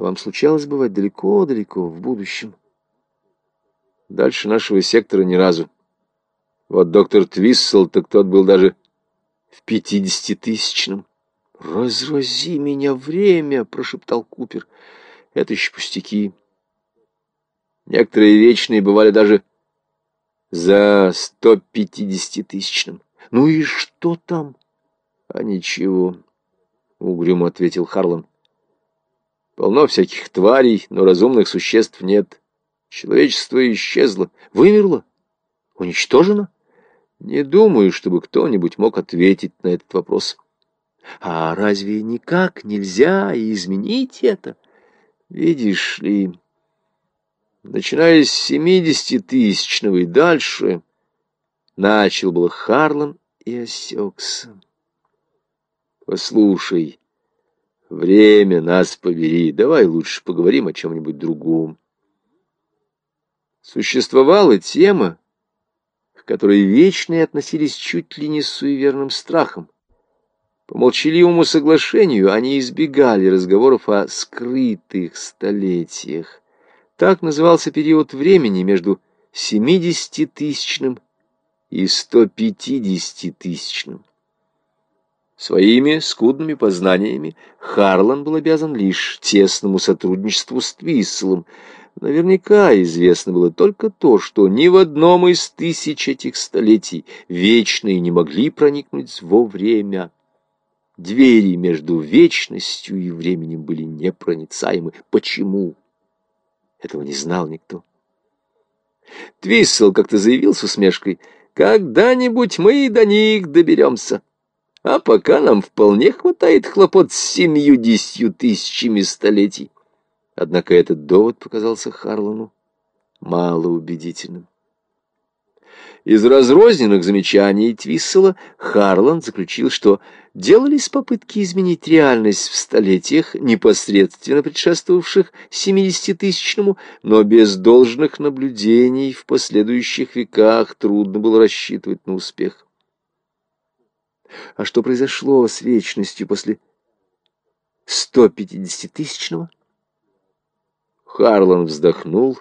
А вам случалось бывать далеко-далеко в будущем? Дальше нашего сектора ни разу. Вот доктор Твиссел, так тот был даже в пятидесятитысячном. «Разрази меня время!» — прошептал Купер. «Это еще пустяки. Некоторые вечные бывали даже за сто пятидесятитысячным. Ну и что там?» «А ничего», — угрюмо ответил Харлан. «Полно всяких тварей, но разумных существ нет. Человечество исчезло, вымерло, уничтожено. Не думаю, чтобы кто-нибудь мог ответить на этот вопрос». А разве никак нельзя изменить это? Видишь ли, начиная с семидесятитысячного и дальше, начал был Харлан и осекся. Послушай, время нас побери, давай лучше поговорим о чем-нибудь другом. Существовала тема, к которой вечные относились чуть ли не с суеверным страхом. По молчаливому соглашению они избегали разговоров о скрытых столетиях. Так назывался период времени между 70-тысячным и 150-тысячным. Своими скудными познаниями Харлан был обязан лишь тесному сотрудничеству с Твисселом. Наверняка известно было только то, что ни в одном из тысяч этих столетий вечные не могли проникнуть во время. Двери между вечностью и временем были непроницаемы. Почему? Этого не знал никто. Твиссел как-то заявил с усмешкой, «Когда-нибудь мы до них доберемся, а пока нам вполне хватает хлопот с семью-десятью тысячами столетий». Однако этот довод показался Харлану малоубедительным. Из разрозненных замечаний Твиссела Харлан заключил, что делались попытки изменить реальность в столетиях, непосредственно предшествовавших 70-тысячному, но без должных наблюдений в последующих веках трудно было рассчитывать на успех. А что произошло с вечностью после 150-тысячного? Харлан вздохнул.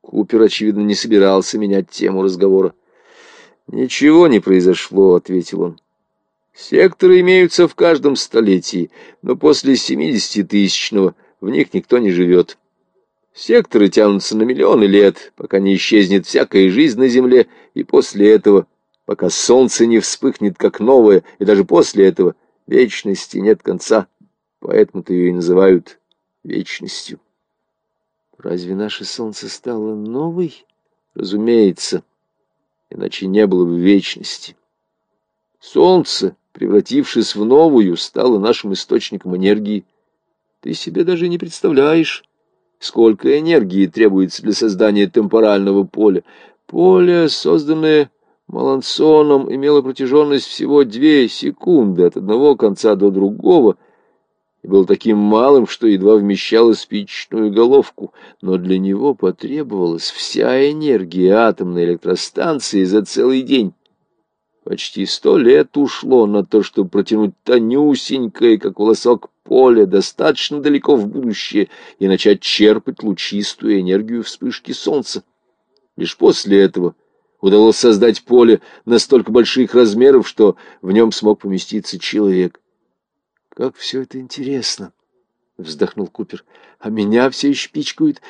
Купер, очевидно, не собирался менять тему разговора. «Ничего не произошло», — ответил он. Секторы имеются в каждом столетии, но после семидесятитысячного в них никто не живет. Секторы тянутся на миллионы лет, пока не исчезнет всякая жизнь на Земле, и после этого, пока солнце не вспыхнет как новое, и даже после этого вечности нет конца. Поэтому-то ее и называют вечностью. Разве наше солнце стало новой? Разумеется, иначе не было бы вечности. Солнце превратившись в новую, стала нашим источником энергии. Ты себе даже не представляешь, сколько энергии требуется для создания темпорального поля. Поле, созданное Малансоном, имело протяженность всего две секунды от одного конца до другого и был таким малым, что едва вмещало спичечную головку, но для него потребовалась вся энергия атомной электростанции за целый день. Почти сто лет ушло на то, чтобы протянуть тонюсенькое, как волосок, поле достаточно далеко в будущее и начать черпать лучистую энергию вспышки солнца. Лишь после этого удалось создать поле настолько больших размеров, что в нем смог поместиться человек. «Как все это интересно!» — вздохнул Купер. «А меня все еще